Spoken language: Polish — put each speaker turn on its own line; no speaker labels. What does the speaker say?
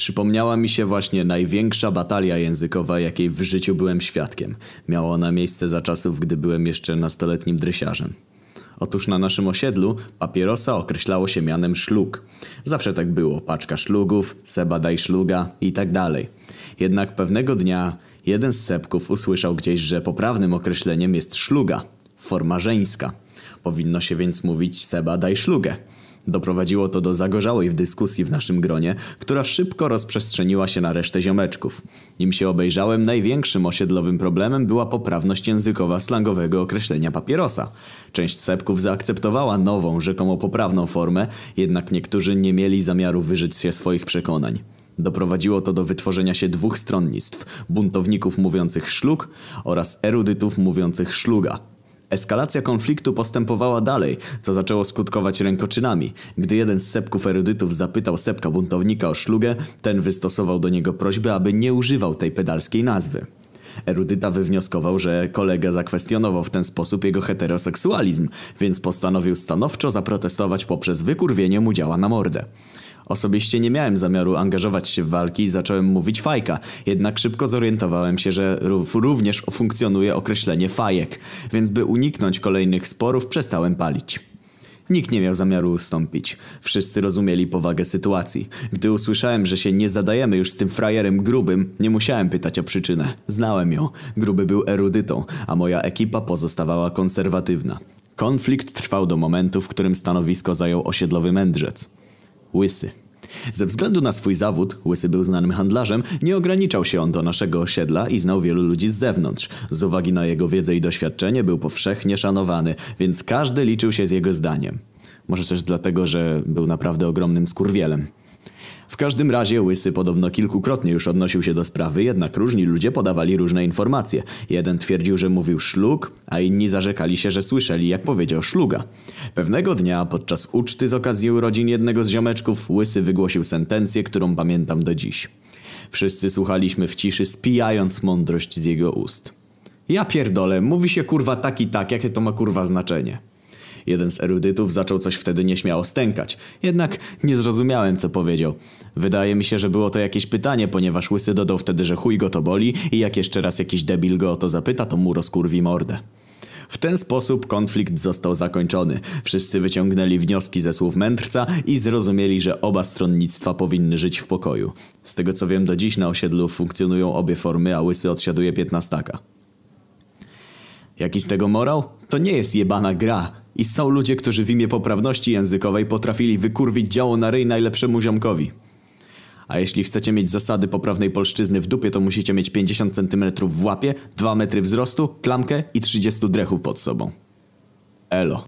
Przypomniała mi się właśnie największa batalia językowa, jakiej w życiu byłem świadkiem. Miała ona miejsce za czasów, gdy byłem jeszcze nastoletnim drysiarzem. Otóż na naszym osiedlu papierosa określało się mianem szlug. Zawsze tak było, paczka szlugów, seba daj szluga i tak dalej. Jednak pewnego dnia jeden z sepków usłyszał gdzieś, że poprawnym określeniem jest szluga, forma żeńska. Powinno się więc mówić seba daj szlugę. Doprowadziło to do zagorzałej w dyskusji w naszym gronie, która szybko rozprzestrzeniła się na resztę ziomeczków. Nim się obejrzałem, największym osiedlowym problemem była poprawność językowa slangowego określenia papierosa. Część sepków zaakceptowała nową, rzekomo poprawną formę, jednak niektórzy nie mieli zamiaru wyżyć się swoich przekonań. Doprowadziło to do wytworzenia się dwóch stronnictw, buntowników mówiących szlug oraz erudytów mówiących szluga. Eskalacja konfliktu postępowała dalej, co zaczęło skutkować rękoczynami. Gdy jeden z sepków erudytów zapytał sepka buntownika o szlugę, ten wystosował do niego prośbę, aby nie używał tej pedalskiej nazwy. Erudyta wywnioskował, że kolega zakwestionował w ten sposób jego heteroseksualizm, więc postanowił stanowczo zaprotestować poprzez wykurwienie mu działa na mordę. Osobiście nie miałem zamiaru angażować się w walki i zacząłem mówić fajka, jednak szybko zorientowałem się, że również funkcjonuje określenie fajek, więc by uniknąć kolejnych sporów przestałem palić. Nikt nie miał zamiaru ustąpić. Wszyscy rozumieli powagę sytuacji. Gdy usłyszałem, że się nie zadajemy już z tym frajerem grubym, nie musiałem pytać o przyczynę. Znałem ją. Gruby był erudytą, a moja ekipa pozostawała konserwatywna. Konflikt trwał do momentu, w którym stanowisko zajął osiedlowy mędrzec. Łysy. Ze względu na swój zawód, Łysy był znanym handlarzem, nie ograniczał się on do naszego osiedla i znał wielu ludzi z zewnątrz. Z uwagi na jego wiedzę i doświadczenie był powszechnie szanowany, więc każdy liczył się z jego zdaniem. Może też dlatego, że był naprawdę ogromnym skurwielem. W każdym razie Łysy podobno kilkukrotnie już odnosił się do sprawy, jednak różni ludzie podawali różne informacje. Jeden twierdził, że mówił szlug, a inni zarzekali się, że słyszeli jak powiedział szluga. Pewnego dnia podczas uczty z okazji urodzin jednego z ziomeczków Łysy wygłosił sentencję, którą pamiętam do dziś. Wszyscy słuchaliśmy w ciszy, spijając mądrość z jego ust. Ja pierdolę, mówi się kurwa tak i tak, jakie to ma kurwa znaczenie. Jeden z erudytów zaczął coś wtedy nieśmiało stękać. Jednak nie zrozumiałem, co powiedział. Wydaje mi się, że było to jakieś pytanie, ponieważ Łysy dodał wtedy, że chuj go to boli i jak jeszcze raz jakiś debil go o to zapyta, to mu rozkurwi mordę. W ten sposób konflikt został zakończony. Wszyscy wyciągnęli wnioski ze słów mędrca i zrozumieli, że oba stronnictwa powinny żyć w pokoju. Z tego co wiem, do dziś na osiedlu funkcjonują obie formy, a Łysy odsiaduje piętnastaka. Jaki z tego morał? To nie jest jebana gra. I są ludzie, którzy w imię poprawności językowej potrafili wykurwić działo na ryj najlepszemu ziomkowi. A jeśli chcecie mieć zasady poprawnej polszczyzny w dupie, to musicie mieć 50 cm w łapie, 2 metry wzrostu, klamkę i 30 drechów pod sobą. Elo.